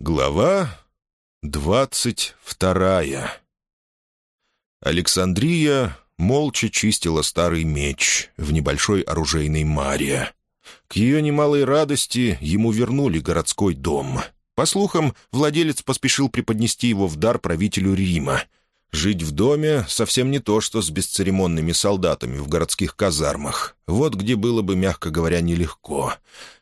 Глава двадцать вторая Александрия молча чистила старый меч в небольшой оружейной маре. К ее немалой радости ему вернули городской дом. По слухам, владелец поспешил преподнести его в дар правителю Рима. Жить в доме совсем не то, что с бесцеремонными солдатами в городских казармах. Вот где было бы, мягко говоря, нелегко.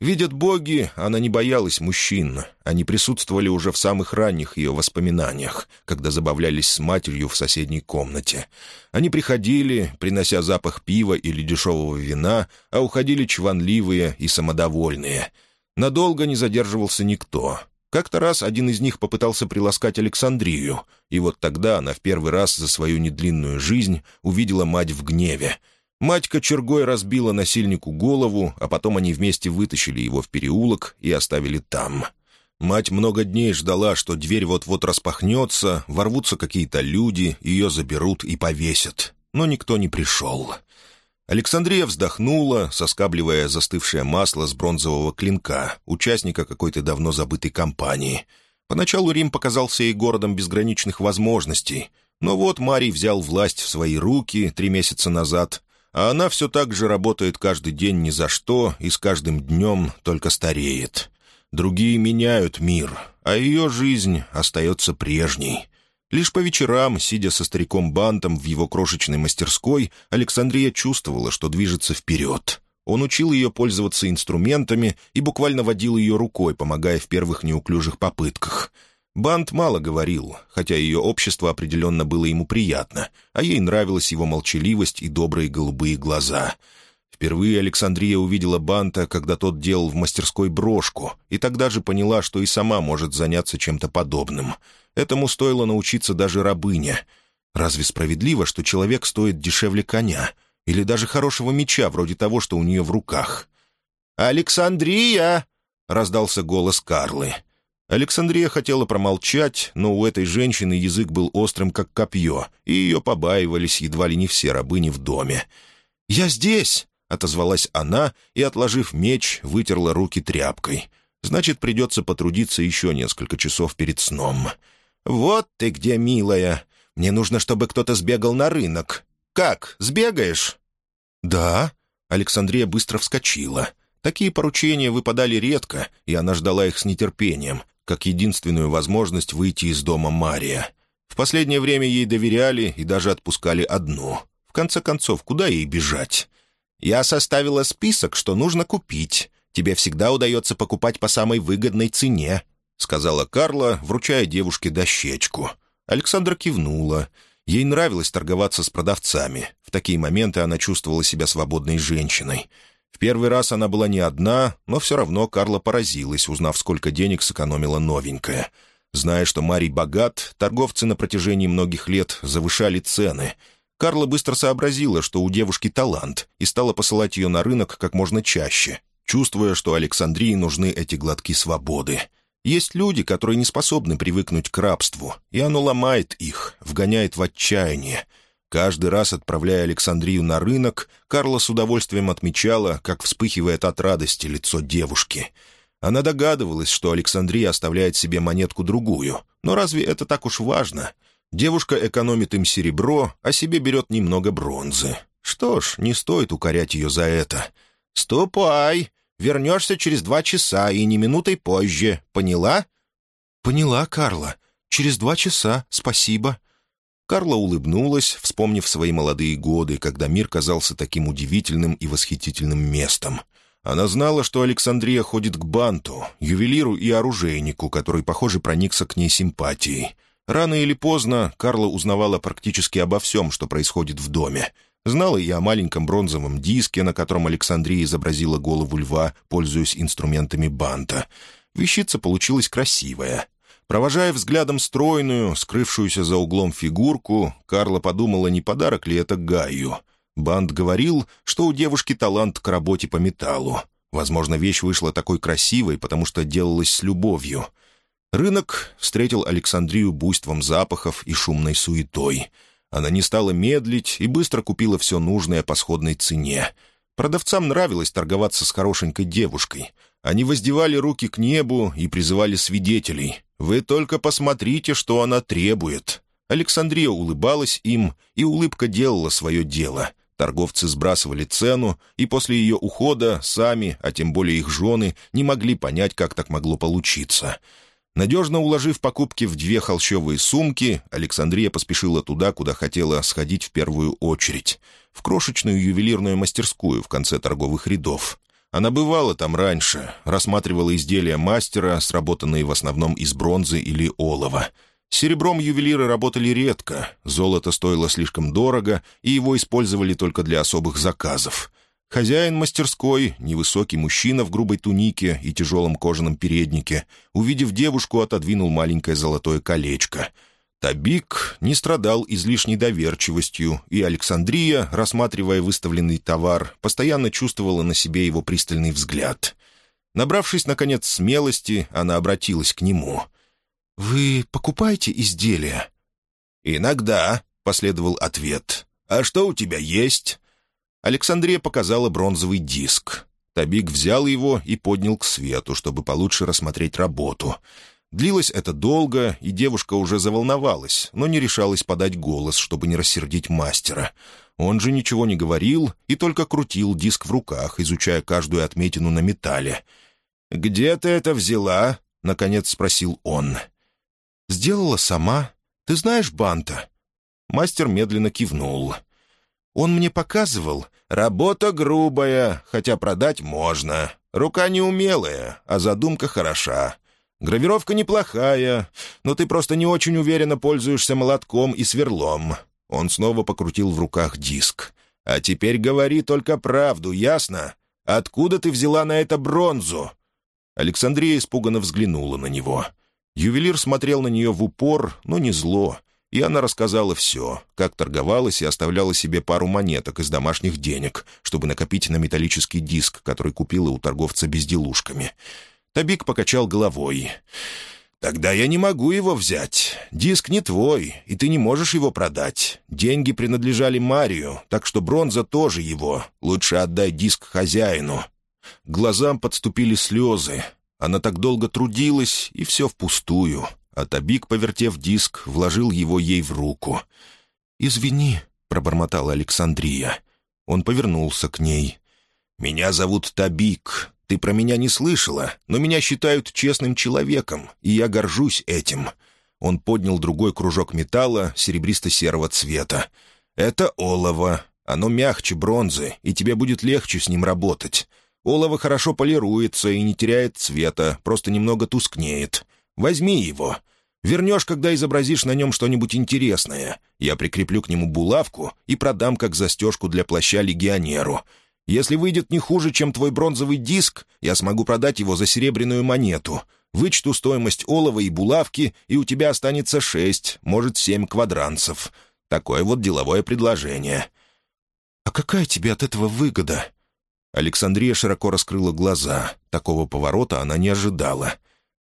Видят боги, она не боялась мужчин. Они присутствовали уже в самых ранних ее воспоминаниях, когда забавлялись с матерью в соседней комнате. Они приходили, принося запах пива или дешевого вина, а уходили чванливые и самодовольные. Надолго не задерживался никто. Как-то раз один из них попытался приласкать Александрию, и вот тогда она в первый раз за свою недлинную жизнь увидела мать в гневе — Мать кочергой разбила насильнику голову, а потом они вместе вытащили его в переулок и оставили там. Мать много дней ждала, что дверь вот-вот распахнется, ворвутся какие-то люди, ее заберут и повесят. Но никто не пришел. Александрия вздохнула, соскабливая застывшее масло с бронзового клинка, участника какой-то давно забытой компании. Поначалу Рим показался ей городом безграничных возможностей, но вот Марий взял власть в свои руки три месяца назад, а она все так же работает каждый день ни за что и с каждым днем только стареет. Другие меняют мир, а ее жизнь остается прежней. Лишь по вечерам, сидя со стариком Бантом в его крошечной мастерской, Александрия чувствовала, что движется вперед. Он учил ее пользоваться инструментами и буквально водил ее рукой, помогая в первых неуклюжих попытках — Бант мало говорил, хотя ее общество определенно было ему приятно, а ей нравилась его молчаливость и добрые голубые глаза. Впервые Александрия увидела Банта, когда тот делал в мастерской брошку, и тогда же поняла, что и сама может заняться чем-то подобным. Этому стоило научиться даже рабыне. Разве справедливо, что человек стоит дешевле коня? Или даже хорошего меча, вроде того, что у нее в руках? «Александрия!» — раздался голос Карлы. Александрия хотела промолчать, но у этой женщины язык был острым, как копье, и ее побаивались едва ли не все рабыни в доме. «Я здесь!» — отозвалась она и, отложив меч, вытерла руки тряпкой. «Значит, придется потрудиться еще несколько часов перед сном». «Вот ты где, милая! Мне нужно, чтобы кто-то сбегал на рынок. Как, сбегаешь?» «Да». Александрия быстро вскочила. Такие поручения выпадали редко, и она ждала их с нетерпением, как единственную возможность выйти из дома Мария. В последнее время ей доверяли и даже отпускали одну. В конце концов, куда ей бежать? «Я составила список, что нужно купить. Тебе всегда удается покупать по самой выгодной цене», — сказала Карла, вручая девушке дощечку. Александра кивнула. Ей нравилось торговаться с продавцами. В такие моменты она чувствовала себя свободной женщиной. В первый раз она была не одна, но все равно Карла поразилась, узнав, сколько денег сэкономила новенькая. Зная, что Марий богат, торговцы на протяжении многих лет завышали цены. Карла быстро сообразила, что у девушки талант, и стала посылать ее на рынок как можно чаще, чувствуя, что Александрии нужны эти глотки свободы. Есть люди, которые не способны привыкнуть к рабству, и оно ломает их, вгоняет в отчаяние — Каждый раз, отправляя Александрию на рынок, Карла с удовольствием отмечала, как вспыхивает от радости лицо девушки. Она догадывалась, что Александрия оставляет себе монетку-другую. Но разве это так уж важно? Девушка экономит им серебро, а себе берет немного бронзы. Что ж, не стоит укорять ее за это. «Ступай! Вернешься через два часа и не минутой позже. Поняла?» «Поняла, Карла. Через два часа. Спасибо», Карла улыбнулась, вспомнив свои молодые годы, когда мир казался таким удивительным и восхитительным местом. Она знала, что Александрия ходит к Банту, ювелиру и оружейнику, который, похоже, проникся к ней симпатией. Рано или поздно Карла узнавала практически обо всем, что происходит в доме. Знала и о маленьком бронзовом диске, на котором Александрия изобразила голову льва, пользуясь инструментами банта. Вещица получилась красивая, Провожая взглядом стройную, скрывшуюся за углом фигурку, Карла подумала, не подарок ли это Гаю. Банд говорил, что у девушки талант к работе по металлу. Возможно, вещь вышла такой красивой, потому что делалась с любовью. Рынок встретил Александрию буйством запахов и шумной суетой. Она не стала медлить и быстро купила все нужное по сходной цене. Продавцам нравилось торговаться с хорошенькой девушкой. Они воздевали руки к небу и призывали свидетелей. «Вы только посмотрите, что она требует». Александрия улыбалась им, и улыбка делала свое дело. Торговцы сбрасывали цену, и после ее ухода сами, а тем более их жены, не могли понять, как так могло получиться. Надежно уложив покупки в две холщовые сумки, Александрия поспешила туда, куда хотела сходить в первую очередь — в крошечную ювелирную мастерскую в конце торговых рядов. Она бывала там раньше, рассматривала изделия мастера, сработанные в основном из бронзы или олова. серебром ювелиры работали редко, золото стоило слишком дорого, и его использовали только для особых заказов. Хозяин мастерской, невысокий мужчина в грубой тунике и тяжелом кожаном переднике, увидев девушку, отодвинул маленькое золотое колечко — Табик не страдал излишней доверчивостью, и Александрия, рассматривая выставленный товар, постоянно чувствовала на себе его пристальный взгляд. Набравшись, наконец, смелости, она обратилась к нему. «Вы покупаете изделия?» «Иногда», — последовал ответ. «А что у тебя есть?» Александрия показала бронзовый диск. Табик взял его и поднял к свету, чтобы получше рассмотреть работу — Длилось это долго, и девушка уже заволновалась, но не решалась подать голос, чтобы не рассердить мастера. Он же ничего не говорил и только крутил диск в руках, изучая каждую отметину на металле. «Где ты это взяла?» — наконец спросил он. «Сделала сама. Ты знаешь Банта?» Мастер медленно кивнул. «Он мне показывал. Работа грубая, хотя продать можно. Рука неумелая, а задумка хороша. Гравировка неплохая, но ты просто не очень уверенно пользуешься молотком и сверлом». Он снова покрутил в руках диск. «А теперь говори только правду, ясно? Откуда ты взяла на это бронзу?» Александрия испуганно взглянула на него. Ювелир смотрел на нее в упор, но не зло, и она рассказала все, как торговалась и оставляла себе пару монеток из домашних денег, чтобы накопить на металлический диск, который купила у торговца безделушками. Табик покачал головой. «Тогда я не могу его взять. Диск не твой, и ты не можешь его продать. Деньги принадлежали Марию, так что бронза тоже его. Лучше отдай диск хозяину». Глазам подступили слезы. Она так долго трудилась, и все впустую. А Табик, повертев диск, вложил его ей в руку. «Извини», — пробормотала Александрия. Он повернулся к ней. «Меня зовут Табик. Ты про меня не слышала, но меня считают честным человеком, и я горжусь этим». Он поднял другой кружок металла серебристо-серого цвета. «Это олово. Оно мягче бронзы, и тебе будет легче с ним работать. Олово хорошо полируется и не теряет цвета, просто немного тускнеет. Возьми его. Вернешь, когда изобразишь на нем что-нибудь интересное. Я прикреплю к нему булавку и продам как застежку для плаща легионеру. Если выйдет не хуже, чем твой бронзовый диск, я смогу продать его за серебряную монету. Вычту стоимость олова и булавки, и у тебя останется шесть, может, семь квадранцев. Такое вот деловое предложение». «А какая тебе от этого выгода?» Александрия широко раскрыла глаза. Такого поворота она не ожидала.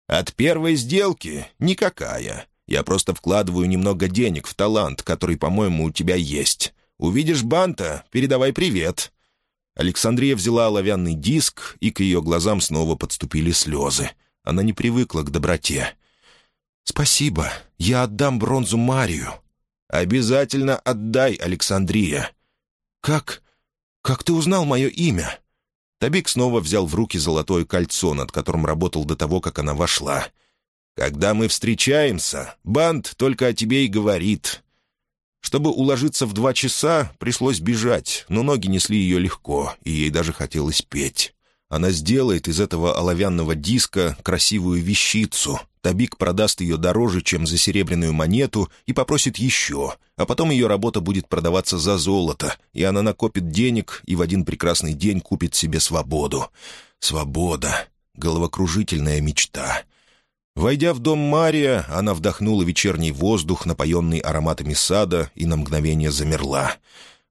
«От первой сделки никакая. Я просто вкладываю немного денег в талант, который, по-моему, у тебя есть. Увидишь Банта — передавай привет. Александрия взяла оловянный диск, и к ее глазам снова подступили слезы. Она не привыкла к доброте. «Спасибо. Я отдам бронзу Марию». «Обязательно отдай, Александрия». «Как? Как ты узнал мое имя?» Табик снова взял в руки золотое кольцо, над которым работал до того, как она вошла. «Когда мы встречаемся, Банд только о тебе и говорит. Чтобы уложиться в два часа, пришлось бежать, но ноги несли ее легко, и ей даже хотелось петь. Она сделает из этого оловянного диска красивую вещицу. Табик продаст ее дороже, чем за серебряную монету, и попросит еще, а потом ее работа будет продаваться за золото, и она накопит денег и в один прекрасный день купит себе свободу. Свобода. Головокружительная мечта. Войдя в дом Мария, она вдохнула вечерний воздух, напоенный ароматами сада, и на мгновение замерла.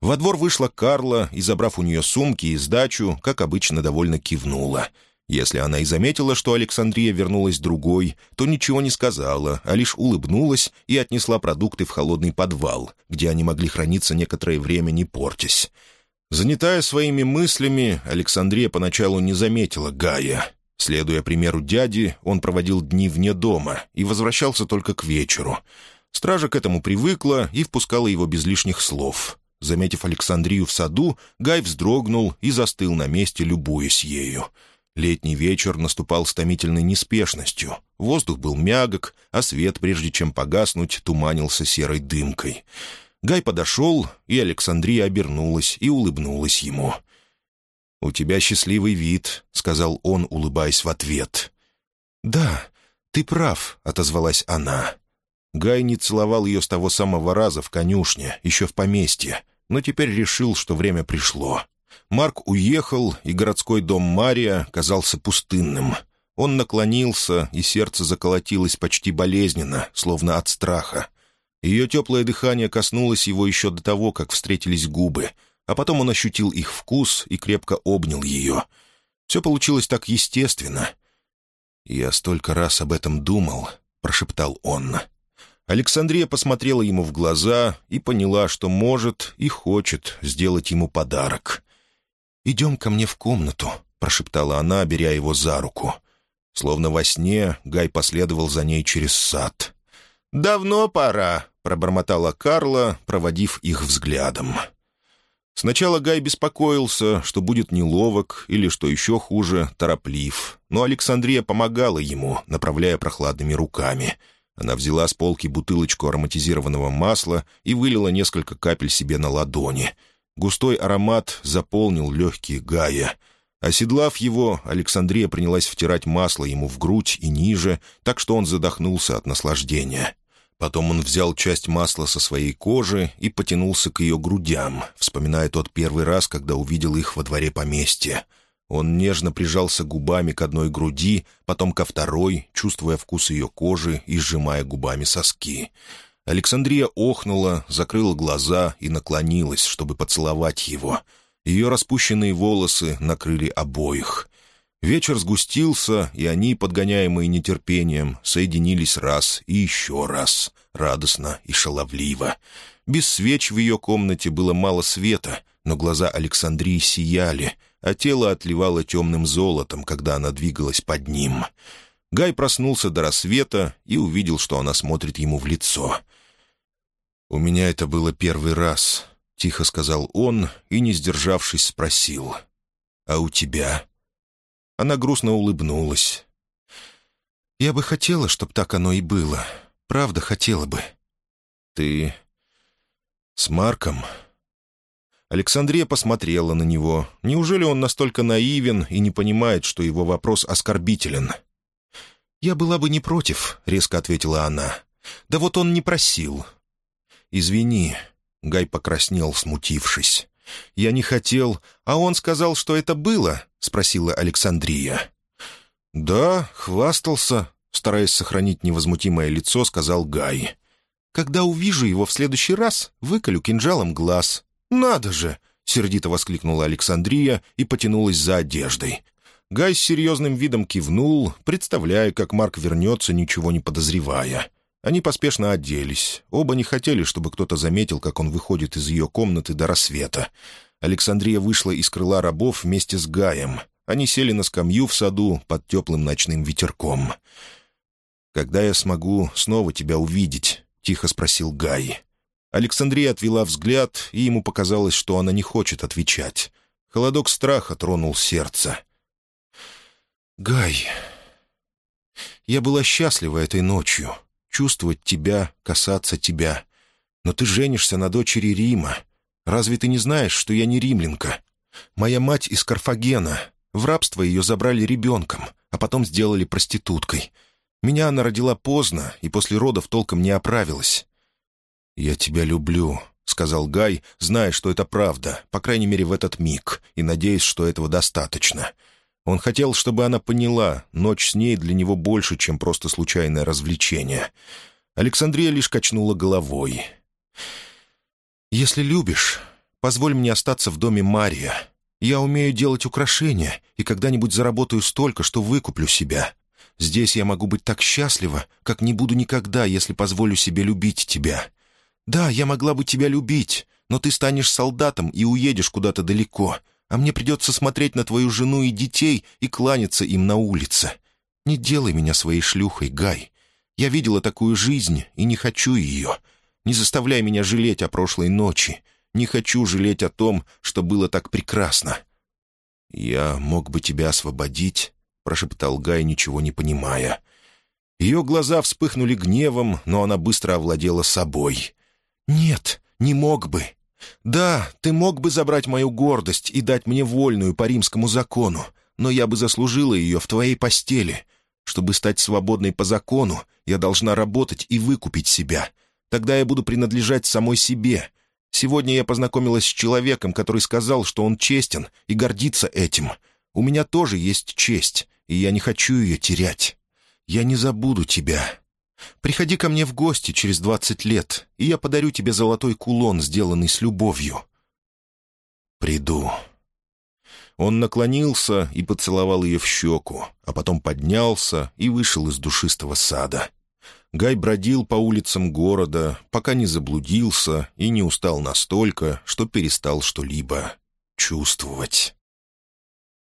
Во двор вышла Карла и, забрав у нее сумки и сдачу, как обычно, довольно кивнула. Если она и заметила, что Александрия вернулась другой, то ничего не сказала, а лишь улыбнулась и отнесла продукты в холодный подвал, где они могли храниться некоторое время, не портясь. Занятая своими мыслями, Александрия поначалу не заметила Гая. Следуя примеру дяди, он проводил дни вне дома и возвращался только к вечеру. Стража к этому привыкла и впускала его без лишних слов. Заметив Александрию в саду, Гай вздрогнул и застыл на месте, любуясь ею. Летний вечер наступал с томительной неспешностью. Воздух был мягок, а свет, прежде чем погаснуть, туманился серой дымкой. Гай подошел, и Александрия обернулась и улыбнулась ему. «У тебя счастливый вид», — сказал он, улыбаясь в ответ. «Да, ты прав», — отозвалась она. Гай не целовал ее с того самого раза в конюшне, еще в поместье, но теперь решил, что время пришло. Марк уехал, и городской дом Мария казался пустынным. Он наклонился, и сердце заколотилось почти болезненно, словно от страха. Ее теплое дыхание коснулось его еще до того, как встретились губы, а потом он ощутил их вкус и крепко обнял ее. Все получилось так естественно. «Я столько раз об этом думал», — прошептал он. Александрия посмотрела ему в глаза и поняла, что может и хочет сделать ему подарок. «Идем ко мне в комнату», — прошептала она, беря его за руку. Словно во сне Гай последовал за ней через сад. «Давно пора», — пробормотала Карла, проводив их взглядом. Сначала Гай беспокоился, что будет неловок или, что еще хуже, тороплив, но Александрия помогала ему, направляя прохладными руками. Она взяла с полки бутылочку ароматизированного масла и вылила несколько капель себе на ладони. Густой аромат заполнил легкие Гая. Оседлав его, Александрия принялась втирать масло ему в грудь и ниже, так что он задохнулся от наслаждения. Потом он взял часть масла со своей кожи и потянулся к ее грудям, вспоминая тот первый раз, когда увидел их во дворе поместья. Он нежно прижался губами к одной груди, потом ко второй, чувствуя вкус ее кожи и сжимая губами соски. Александрия охнула, закрыла глаза и наклонилась, чтобы поцеловать его. Ее распущенные волосы накрыли обоих. Вечер сгустился, и они, подгоняемые нетерпением, соединились раз и еще раз, радостно и шаловливо. Без свеч в ее комнате было мало света, но глаза Александрии сияли, а тело отливало темным золотом, когда она двигалась под ним. Гай проснулся до рассвета и увидел, что она смотрит ему в лицо. «У меня это было первый раз», — тихо сказал он и, не сдержавшись, спросил. «А у тебя?» Она грустно улыбнулась. «Я бы хотела, чтобы так оно и было. Правда, хотела бы». «Ты с Марком?» Александрия посмотрела на него. Неужели он настолько наивен и не понимает, что его вопрос оскорбителен? «Я была бы не против», — резко ответила она. «Да вот он не просил». «Извини», — Гай покраснел, смутившись. «Я не хотел, а он сказал, что это было?» — спросила Александрия. «Да, хвастался», — стараясь сохранить невозмутимое лицо, сказал Гай. «Когда увижу его в следующий раз, выколю кинжалом глаз». «Надо же!» — сердито воскликнула Александрия и потянулась за одеждой. Гай с серьезным видом кивнул, представляя, как Марк вернется, ничего не подозревая. Они поспешно оделись. Оба не хотели, чтобы кто-то заметил, как он выходит из ее комнаты до рассвета. Александрия вышла из крыла рабов вместе с Гаем. Они сели на скамью в саду под теплым ночным ветерком. «Когда я смогу снова тебя увидеть?» — тихо спросил Гай. Александрия отвела взгляд, и ему показалось, что она не хочет отвечать. Холодок страха тронул сердце. «Гай, я была счастлива этой ночью чувствовать тебя, касаться тебя. Но ты женишься на дочери Рима. Разве ты не знаешь, что я не римлянка? Моя мать из Карфагена. В рабство ее забрали ребенком, а потом сделали проституткой. Меня она родила поздно и после родов толком не оправилась. «Я тебя люблю», — сказал Гай, зная, что это правда, по крайней мере, в этот миг, и надеясь, что этого достаточно. Он хотел, чтобы она поняла, ночь с ней для него больше, чем просто случайное развлечение. Александрия лишь качнула головой. «Если любишь, позволь мне остаться в доме Мария. Я умею делать украшения и когда-нибудь заработаю столько, что выкуплю себя. Здесь я могу быть так счастлива, как не буду никогда, если позволю себе любить тебя. Да, я могла бы тебя любить, но ты станешь солдатом и уедешь куда-то далеко, а мне придется смотреть на твою жену и детей и кланяться им на улице. Не делай меня своей шлюхой, Гай. Я видела такую жизнь и не хочу ее. Не заставляй меня жалеть о прошлой ночи. Не хочу жалеть о том, что было так прекрасно». «Я мог бы тебя освободить», — прошептал Гай, ничего не понимая. Ее глаза вспыхнули гневом, но она быстро овладела собой. «Нет, не мог бы. Да, ты мог бы забрать мою гордость и дать мне вольную по римскому закону, но я бы заслужила ее в твоей постели. Чтобы стать свободной по закону, я должна работать и выкупить себя. Тогда я буду принадлежать самой себе. Сегодня я познакомилась с человеком, который сказал, что он честен и гордится этим. У меня тоже есть честь, и я не хочу ее терять. Я не забуду тебя. Приходи ко мне в гости через двадцать лет, и я подарю тебе золотой кулон, сделанный с любовью». «Приду». Он наклонился и поцеловал ее в щеку, а потом поднялся и вышел из душистого сада. Гай бродил по улицам города, пока не заблудился и не устал настолько, что перестал что-либо чувствовать.